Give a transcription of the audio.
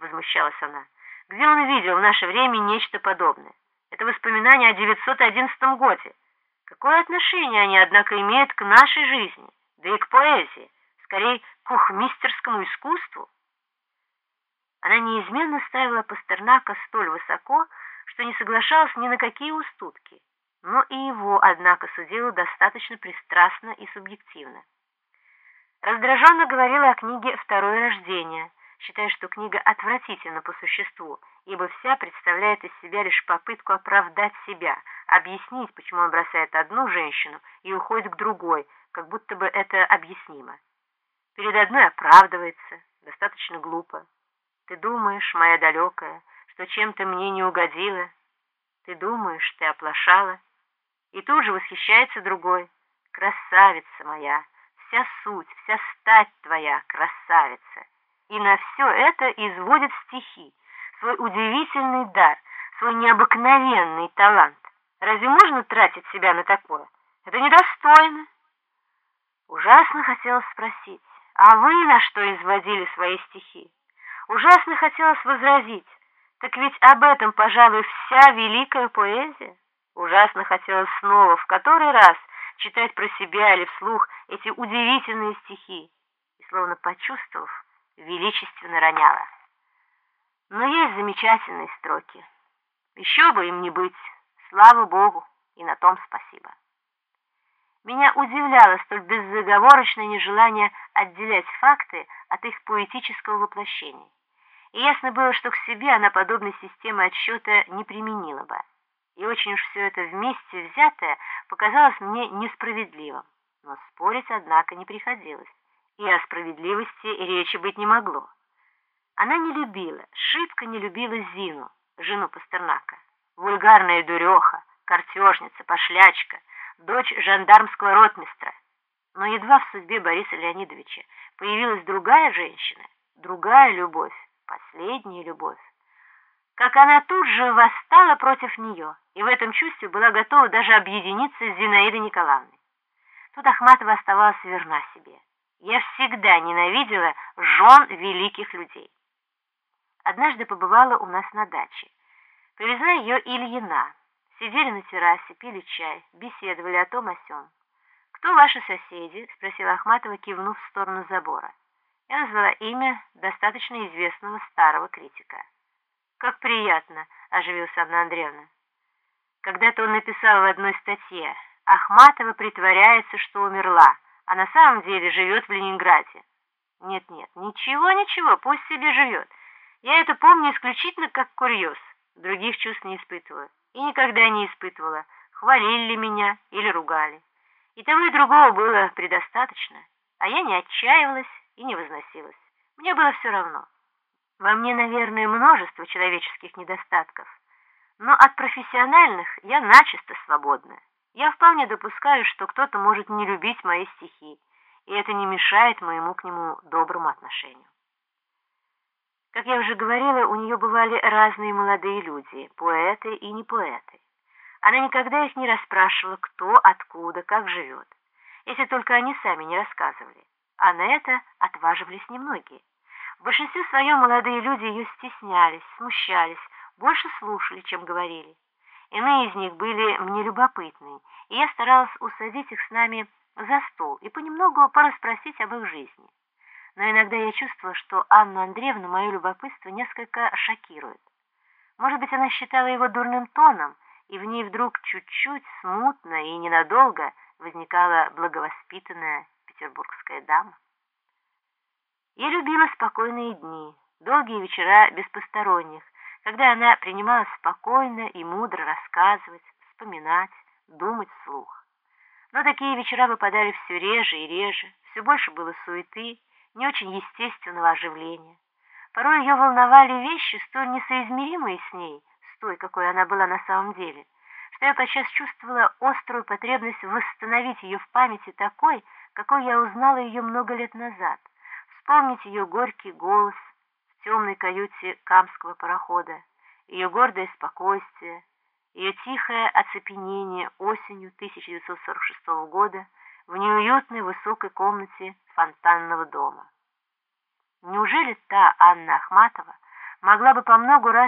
возмущалась она. «Где он видел в наше время нечто подобное? Это воспоминания о 911 годе. Какое отношение они, однако, имеют к нашей жизни, да и к поэзии, скорее, к ухмистерскому искусству?» Она неизменно ставила Пастернака столь высоко, что не соглашалась ни на какие уступки, но и его, однако, судила достаточно пристрастно и субъективно. Раздраженно говорила о книге «Второе рождение», считая, что книга отвратительна по существу, ибо вся представляет из себя лишь попытку оправдать себя, объяснить, почему он бросает одну женщину и уходит к другой, как будто бы это объяснимо. Перед одной оправдывается, достаточно глупо. Ты думаешь, моя далекая, что чем-то мне не угодила? Ты думаешь, ты оплошала? И тут же восхищается другой. Красавица моя, вся суть, вся стать твоя, красавица. И на все это изводит стихи, свой удивительный дар, свой необыкновенный талант. Разве можно тратить себя на такое? Это недостойно. Ужасно хотелось спросить, а вы на что изводили свои стихи? Ужасно хотелось возразить, так ведь об этом, пожалуй, вся великая поэзия. Ужасно хотелось снова, в который раз, читать про себя или вслух эти удивительные стихи, и, словно почувствовав, величественно роняла. Но есть замечательные строки. Еще бы им не быть, слава Богу, и на том спасибо. Меня удивляло столь беззаговорочное нежелание отделять факты от их поэтического воплощения и ясно было, что к себе она подобной системы отсчета не применила бы. И очень уж все это вместе взятое показалось мне несправедливым. Но спорить, однако, не приходилось, и о справедливости речи быть не могло. Она не любила, шибко не любила Зину, жену Пастернака. Вульгарная дуреха, картежница, пошлячка, дочь жандармского ротмистра. Но едва в судьбе Бориса Леонидовича появилась другая женщина, другая любовь, последняя любовь, как она тут же восстала против нее и в этом чувстве была готова даже объединиться с Зинаидой Николаевной. Тут Ахматова оставалась верна себе. Я всегда ненавидела жен великих людей. Однажды побывала у нас на даче. Привезла ее Ильина. Сидели на террасе, пили чай, беседовали о том о сём. «Кто ваши соседи?» — спросила Ахматова, кивнув в сторону забора. Я назвала имя достаточно известного старого критика. «Как приятно!» – оживилась Анна Андреевна. Когда-то он написал в одной статье «Ахматова притворяется, что умерла, а на самом деле живет в Ленинграде». Нет-нет, ничего-ничего, пусть себе живет. Я это помню исключительно как курьез, других чувств не испытывала. И никогда не испытывала, хвалили ли меня или ругали. И того и другого было предостаточно, а я не отчаивалась и не возносилась. Мне было все равно. Во мне, наверное, множество человеческих недостатков, но от профессиональных я начисто свободна. Я вполне допускаю, что кто-то может не любить мои стихи, и это не мешает моему к нему доброму отношению. Как я уже говорила, у нее бывали разные молодые люди, поэты и не поэты. Она никогда их не расспрашивала, кто, откуда, как живет, если только они сами не рассказывали а на это отваживались немногие. В большинстве своем молодые люди ее стеснялись, смущались, больше слушали, чем говорили. Иные из них были мне любопытны, и я старалась усадить их с нами за стол и понемногу порасспросить об их жизни. Но иногда я чувствовала, что Анну Андреевну мое любопытство несколько шокирует. Может быть, она считала его дурным тоном, и в ней вдруг чуть-чуть, смутно и ненадолго возникала благовоспитанная петербургская дама. Я любила спокойные дни, долгие вечера без посторонних, когда она принималась спокойно и мудро рассказывать, вспоминать, думать вслух. Но такие вечера выпадали все реже и реже, все больше было суеты, не очень естественного оживления. Порой ее волновали вещи, столь несоизмеримые с ней, с той, какой она была на самом деле, что я подчас чувствовала острую потребность восстановить ее в памяти такой, какой я узнала ее много лет назад, вспомнить ее горький голос темной каюте Камского парохода, ее гордое спокойствие, ее тихое оцепенение осенью 1946 года в неуютной высокой комнате фонтанного дома. Неужели та Анна Ахматова могла бы по много раз